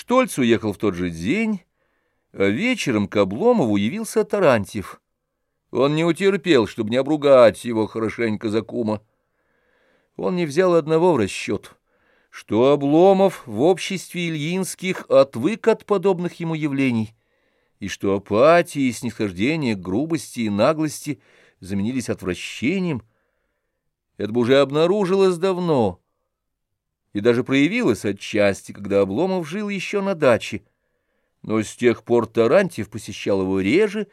Штольц уехал в тот же день, а вечером к Обломову явился Тарантьев. Он не утерпел, чтобы не обругать его хорошенько за кума. Он не взял одного в расчет, что Обломов в обществе Ильинских отвык от подобных ему явлений, и что апатия и снисхождение грубости и наглости заменились отвращением. Это бы уже обнаружилось давно — и даже проявилась отчасти, когда Обломов жил еще на даче. Но с тех пор Тарантьев посещал его реже,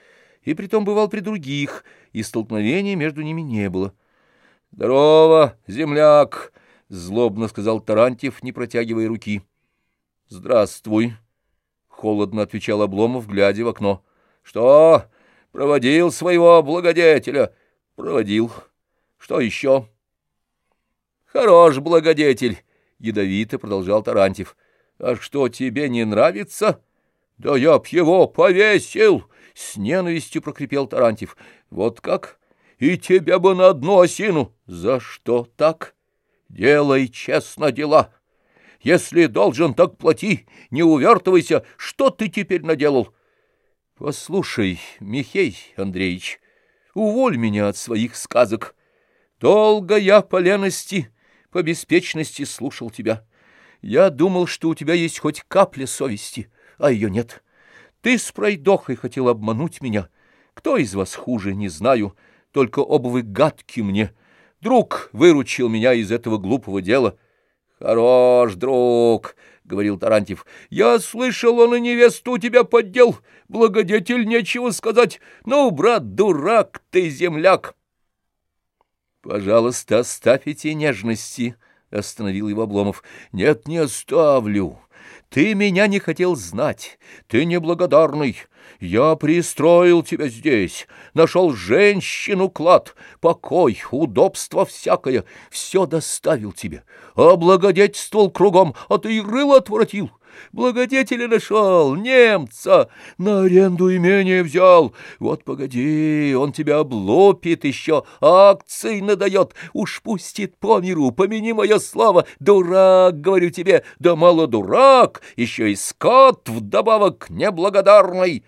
и притом бывал при других, и столкновения между ними не было. — Здорово, земляк! — злобно сказал Тарантьев, не протягивая руки. — Здравствуй! — холодно отвечал Обломов, глядя в окно. — Что? Проводил своего благодетеля? — Проводил. — Что еще? — Хорош благодетель! — ядовито продолжал Тарантьев. — А что, тебе не нравится? — Да я б его повесил! — с ненавистью прокрепел Тарантьев. — Вот как? И тебя бы на одну осину! — За что так? — Делай честно дела. Если должен, так плати, не увертывайся. Что ты теперь наделал? — Послушай, Михей Андреевич, уволь меня от своих сказок. Долго я по лености по беспечности слушал тебя. Я думал, что у тебя есть хоть капля совести, а ее нет. Ты с пройдохой хотел обмануть меня. Кто из вас хуже, не знаю, только оба вы гадки мне. Друг выручил меня из этого глупого дела. Хорош, друг, — говорил Тарантьев. Я слышал, он и невесту у тебя поддел. Благодетель, нечего сказать. Ну, брат, дурак ты, земляк. «Пожалуйста, оставьте нежности», — остановил его Обломов. «Нет, не оставлю. Ты меня не хотел знать. Ты неблагодарный. Я пристроил тебя здесь, нашел женщину клад, покой, удобство всякое, все доставил тебе, облагодетельствовал кругом, а ты и рыл отворотил. Благодетеля нашел, немца, на аренду имение взял. Вот погоди, он тебя облупит еще, акций надает, уж пустит по миру, помяни мое слово. Дурак, говорю тебе, да мало дурак, еще и скот вдобавок неблагодарный.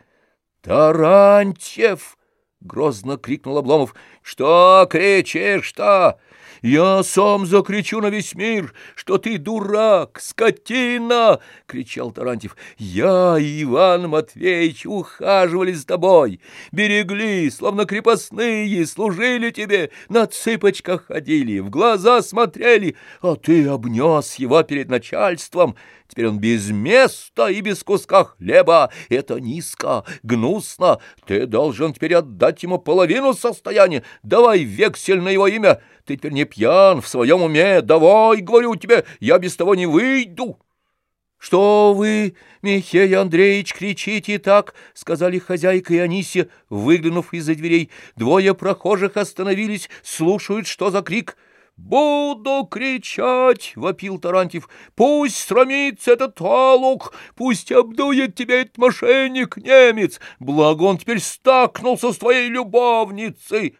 Тарантьев! — грозно крикнул Обломов. — Что кричишь-то? Я сам закричу на весь мир, что ты дурак, скотина! — кричал Тарантьев. — Я и Иван Матвеевич ухаживали с тобой, берегли, словно крепостные, служили тебе, на цыпочках ходили, в глаза смотрели, а ты обнес его перед начальством. Теперь он без места и без куска хлеба. Это низко, гнусно. Ты должен теперь отдать ему половину состояния. Давай вексель на его имя. Ты теперь не пьян, в своем уме. Давай, говорю тебе, я без того не выйду. — Что вы, Михей Андреевич, кричите так? — сказали хозяйка и Анисия, выглянув из-за дверей. Двое прохожих остановились, слушают, что за крик — «Буду кричать!» — вопил Тарантьев. «Пусть срамится этот алук, пусть обдует тебя этот мошенник-немец, благо он теперь стакнулся с твоей любовницей!»